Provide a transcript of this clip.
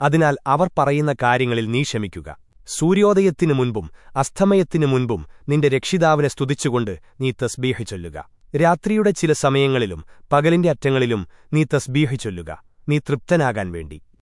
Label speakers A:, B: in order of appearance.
A: അതിനാൽ അവർ പറയുന്ന കാര്യങ്ങളിൽ നീ ക്ഷമിക്കുക. സൂര്യോദയത്തിനു മുൻപും അസ്തമയത്തിനു മുൻപും നിന്റെ രക്ഷിതാവിനെ സ്തുതിച്ചുകൊണ്ട് നീ തസ്ബീഹ് ചൊല്ലുക. രാത്രിയുടെ ചില സമയങ്ങളിലും പകലിന്റെ അറ്റങ്ങളിലും നീ തസ്ബീഹ് ചൊല്ലുക. നീ തൃപ്തനാകാൻ വേണ്ടി.